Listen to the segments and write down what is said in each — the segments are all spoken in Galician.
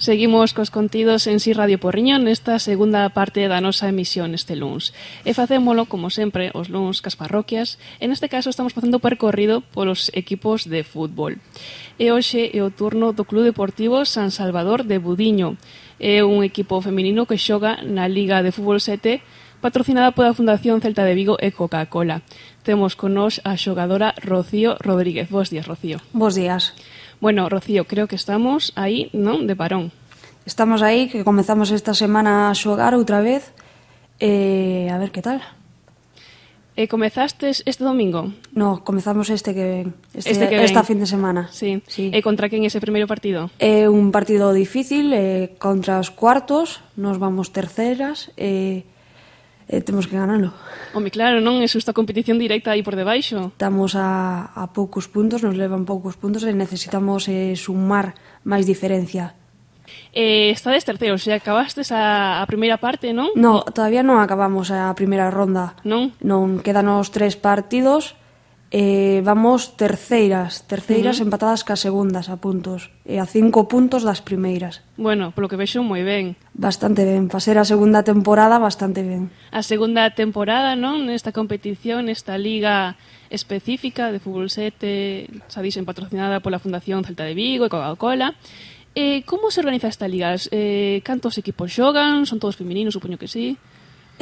Seguimos cos contidos en Si Radio Porriñón nesta segunda parte da nosa emisión este luns. E facémolo, como sempre, os luns cas parroquias. En este caso estamos facendo percorrido polos equipos de fútbol. E hoxe é o turno do Club Deportivo San Salvador de Budiño. É un equipo feminino que xoga na Liga de Fútbol 7 patrocinada pola Fundación Celta de Vigo e Coca-Cola. Temos con nós a xogadora Rocío Rodríguez. Bos días, Rocío. Bos días. Bueno, Rocío, creo que estamos aí, non, de parón. Estamos aí, que comezamos esta semana a xogar outra vez. Eh, a ver que tal. Eh, e comezastes este domingo? No, comezamos este que ven. Este, este que ven. Esta fin de semana. Sí. sí. E contra quen ese primeiro partido? É eh, un partido difícil, eh, contra os cuartos, nos vamos terceras, eh, eh, temos que ganalo. Home, claro, non? É xusta competición directa aí por debaixo. Estamos a, a poucos puntos, nos levan poucos puntos e necesitamos eh, sumar máis diferencia. Eh, estades terceros, xa acabastes a, a primeira parte, non? No, todavía non acabamos a primeira ronda. Non? Non, quedanos tres partidos eh, vamos terceiras, terceiras uh -huh. empatadas ca segundas a puntos, e a cinco puntos das primeiras. Bueno, polo que vexo moi ben. Bastante ben, para ser a segunda temporada bastante ben. A segunda temporada, non, nesta competición, nesta liga específica de fútbol 7, xa dixen patrocinada pola Fundación Celta de Vigo e Coca-Cola. Eh, como se organiza esta liga? Eh, cantos equipos xogan? Son todos femininos, supoño que sí.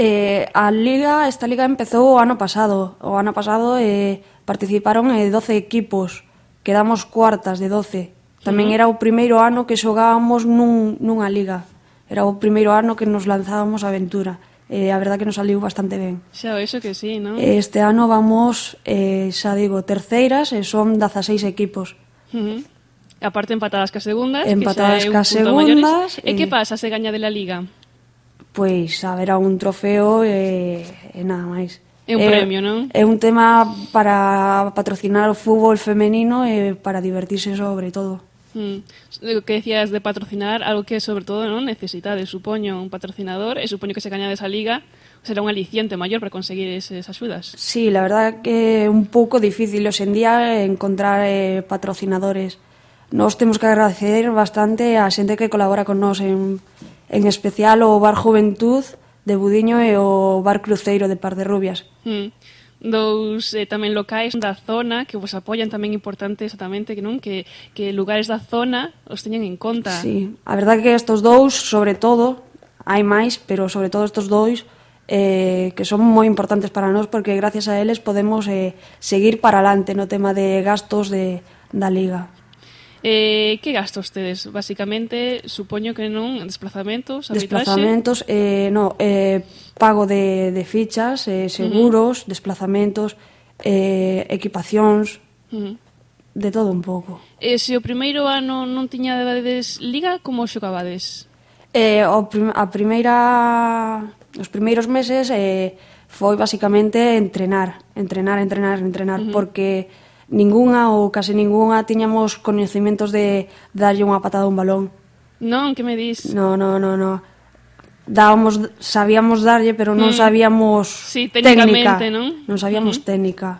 Eh, a liga, esta liga empezou o ano pasado. O ano pasado eh, Participaron eh, 12 equipos, quedamos cuartas de 12. Tamén uh -huh. era o primeiro ano que xogábamos nun, nunha liga. Era o primeiro ano que nos lanzábamos a aventura. Eh, a verdad que nos saliu bastante ben. Xa, iso que sí, non? Eh, este ano vamos, eh, xa digo, terceiras e son 16 equipos. Uh -huh. Aparte empatadas ca segundas, empatadas que xa é un punto segundas. E eh... que pasa se gaña de la liga? Pois haberá un trofeo e, e nada máis. É un eh, premio, non? É un tema para patrocinar o fútbol femenino e para divertirse sobre todo. Mm. O que decías de patrocinar, algo que sobre todo non necesitades, supoño, un patrocinador, e supoño que se cañades a liga, será un aliciente maior para conseguir esas axudas. Sí, la verdad que é un pouco difícil hoxe en día encontrar eh, patrocinadores. Nos temos que agradecer bastante a xente que colabora con nós, en, en especial o Bar Juventud, de Budiño e o Bar Cruceiro de Parderrubias. Mm dous eh, tamén locais da zona que vos apoian tamén importante exactamente que non que, que lugares da zona os teñen en conta. Sí, a verdade que estos dous, sobre todo, hai máis, pero sobre todo estos dous eh, que son moi importantes para nós porque gracias a eles podemos eh, seguir para adelante no tema de gastos de, da Liga. Eh, que gastos tedes? Basicamente, supoño que non desplazamentos, arbitraxe... Desplazamentos, eh, no, eh, pago de, de fichas, eh, seguros, uh -huh. desplazamentos, eh, equipacións, uh -huh. de todo un pouco. E se o primeiro ano non tiñades liga, como xogabades? Eh, o prim a primeira os primeiros meses eh, foi basicamente entrenar, entrenar, entrenar, entrenar, uh -huh. porque ningunha ou case ningunha tiñamos coñecementos de darlle unha patada a un balón. Non, que me dis? No, no, no, no. Dábamos, sabíamos darlle, pero non mm. sabíamos sí, técnica. non? Non sabíamos uh -huh. técnica.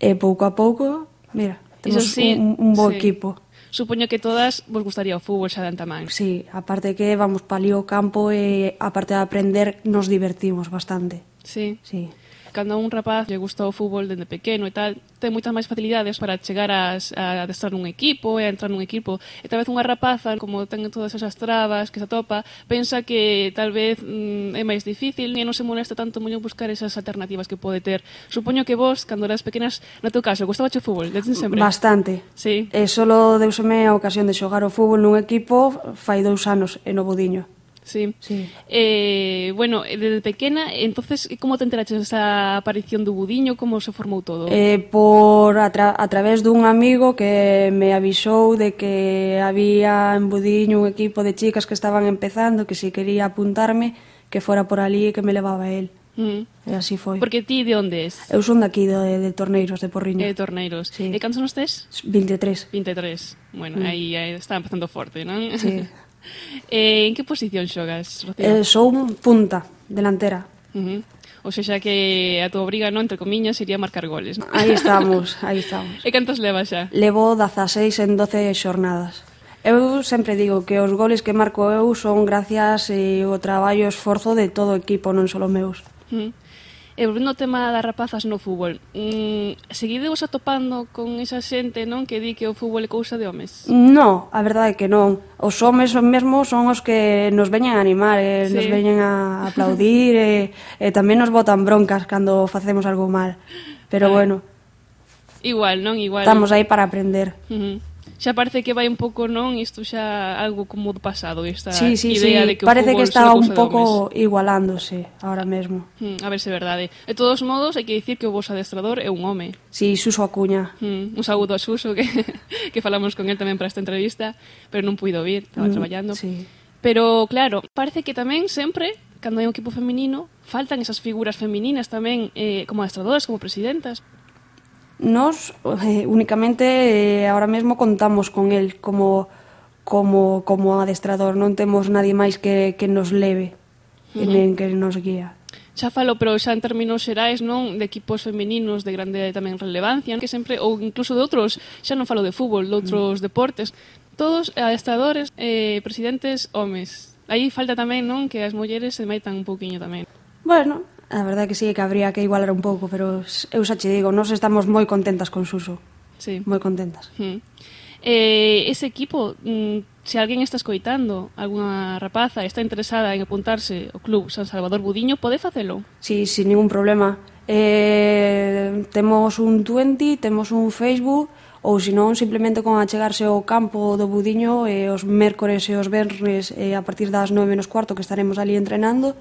E pouco a pouco, mira, temos sí, un, un bo sí. equipo. Supoño que todas vos gustaría o fútbol xa de antamán. Sí, aparte que vamos pa ali o campo e aparte de aprender nos divertimos bastante. Sí. Sí. Cando a un rapaz lle gusta o fútbol dende pequeno e tal, ten moitas máis facilidades para chegar a, a adestrar nun equipo e a entrar nun equipo. E tal vez unha rapaza, como ten todas esas trabas que se atopa, pensa que tal vez mm, é máis difícil e non se molesta tanto moño buscar esas alternativas que pode ter. Supoño que vos, cando eras pequenas, no teu caso, gustaba o fútbol, desde sempre? Bastante. Sí. E solo deuseme a ocasión de xogar o fútbol nun equipo fai dous anos en Obudiño. Sí. sí. Eh, bueno, eh, desde pequena, entonces, como te enteraches desa aparición do budiño? Como se formou todo? Eh, por a, tra a través dun amigo que me avisou de que había en budiño un equipo de chicas que estaban empezando, que si quería apuntarme, que fora por ali e que me levaba él. Mm. E así foi. Porque ti de onde es? Eu son daqui de, de Torneiros, de Porriño. De Torneiros. Sí. E cantos nos tes? 23. 23. Bueno, mm. aí está empezando forte, non? Sí. eh, en que posición xogas, Rocío? Eh, sou punta, delantera. Uh -huh. O seja que a tua obriga, non, entre comiñas, sería marcar goles. ¿no? Aí estamos, aí estamos. E cantos levas xa? Levo 16 en 12 xornadas. Eu sempre digo que os goles que marco eu son gracias eh, e o traballo e esforzo de todo o equipo, non só meus. Uh -huh. E volvendo ao tema das rapazas no fútbol, mm, seguidevos atopando con esa xente non que di que o fútbol é cousa de homes? No, a verdade é que non. Os homes mesmo son os que nos veñen a animar, eh, sí. nos veñen a aplaudir, e, e tamén nos botan broncas cando facemos algo mal. Pero ah. bueno. Igual, non? Igual. Estamos aí para aprender. Uh -huh xa parece que vai un pouco, non? Isto xa algo como do pasado, esta sí, sí, idea sí. de que parece o fútbol que está un pouco igualándose ahora mesmo. Hmm, a ver se é verdade. De todos modos, hai que dicir que o vos adestrador é un home. Sí, Suso Acuña. Hmm, un saúdo a Suso que, que falamos con el tamén para esta entrevista, pero non puido vir, estaba mm, traballando. Sí. Pero claro, parece que tamén sempre cando hai un equipo feminino, faltan esas figuras femininas tamén eh, como adestradoras, como presidentas. Nos eh, únicamente eh, ahora mesmo contamos con el como como como adestrador, non temos nadie máis que que nos leve, uh -huh. nen que nos guía. Xa falo, pero xa en términos xerais, non, de equipos femininos de grande tamén relevancia, que sempre ou incluso de outros, xa non falo de fútbol, de outros mm. deportes, todos adestradores, eh, presidentes homes. Aí falta tamén, non, que as mulleres se metan un pouquiño tamén. Bueno, A verdade que sí, que habría que igualar un pouco, pero eu xa che digo, nós estamos moi contentas con Suso. Sí. Moi contentas. Mm. Eh, ese equipo, mm, se alguén está escoitando, alguna rapaza está interesada en apuntarse ao Club San Salvador Budiño, pode facelo? Sí, sin ningún problema. Eh, temos un 20, temos un Facebook, ou senón simplemente con achegarse ao campo do Budiño eh, os mércores e os vernes eh, a partir das 9 menos cuarto que estaremos ali entrenando,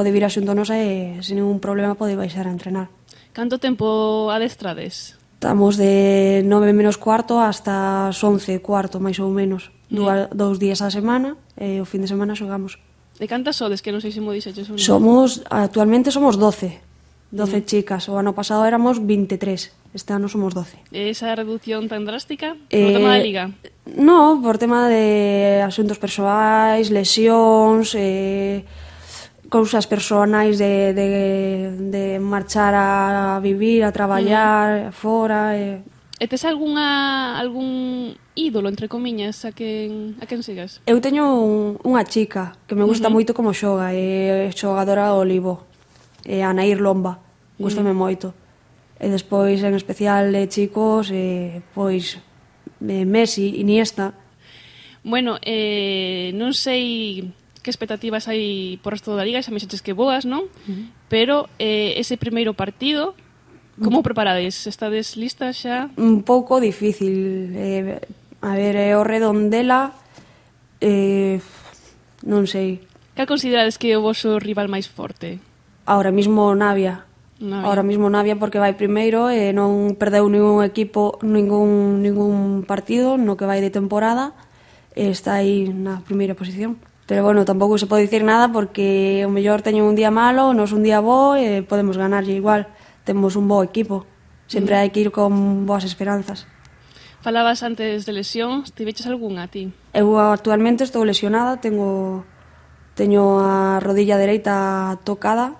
pode vir a xuntonos e sen ningún problema pode baixar a entrenar. Canto tempo adestrades? Estamos de 9 menos cuarto hasta as 11 cuarto, máis ou menos. Mm. Dúa, dous días á semana e o fin de semana xogamos. E cantas sodes? Que non sei se mo dixeches ou non. Somos, actualmente somos 12. 12 mm. chicas. O ano pasado éramos 23. Este ano somos 12. Esa reducción tan drástica? Por eh, tema da liga? No, por tema de asuntos persoais, lesións... Eh, cousas personais de, de, de marchar a vivir, a traballar mm. Eh, fora e... E tes algunha, algún ídolo, entre comiñas, a quen, a quen sigas? Eu teño un, unha chica que me gusta uh -huh. moito como xoga, é xogadora do Olivo, é Anair Lomba, gustame uh mm. -huh. moito. E despois, en especial, de chicos, eh, pois, eh, Messi, Iniesta. Bueno, eh, non sei que expectativas hai por resto da Liga, xa me xeches que boas, non? Uh -huh. Pero eh, ese primeiro partido, como preparades? Estades listas xa? Un pouco difícil. Eh, a ver, é o redondela... Eh, non sei. Cal considerades que é o vosso rival máis forte? Ahora mismo Navia. Navia. Ahora mismo Navia porque vai primeiro e non perdeu ningún equipo, ningún, ningún partido no que vai de temporada e está aí na primeira posición. Pero bueno, tampouco se pode dicir nada porque o mellor teñen un día malo, nos un día bo e podemos ganarlle igual. Temos un bo equipo. Sempre hai que ir con boas esperanzas. Falabas antes de lesións, tiveches algunha ti? Eu actualmente estou lesionada, tengo teño a rodilla dereita tocada,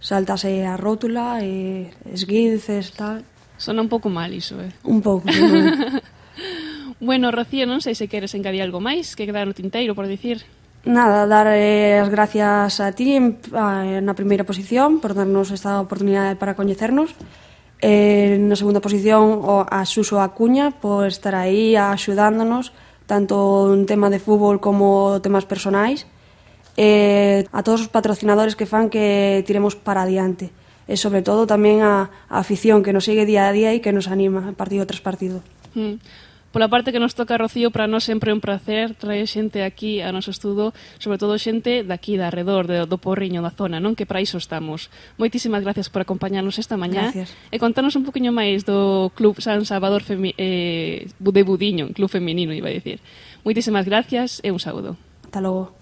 saltase a rótula e esguinces, tal. Sona un pouco mal iso, eh? Un pouco. bueno, Rocío, non sei se queres engadir algo máis, que quedar no tinteiro por dicir. Nada, dar eh, as gracias a ti en, a, na primeira posición por darnos esta oportunidade para coñecernos. Eh, na segunda posición o, a Suso Acuña por estar aí axudándonos tanto en tema de fútbol como temas personais. Eh, a todos os patrocinadores que fan que tiremos para adiante e sobre todo tamén a, a afición que nos segue día a día e que nos anima partido tras partido. Mm. Pola parte que nos toca, Rocío, para nós sempre é un placer traer xente aquí a noso estudo, sobre todo xente daqui, de arredor, de, do Porriño, da zona, non? Que para iso estamos. Moitísimas gracias por acompañarnos esta mañá. Gracias. E contanos un poquinho máis do Club San Salvador Femi eh, de Budiño, Club Feminino, iba a decir. Moitísimas gracias e un saúdo. Hasta logo.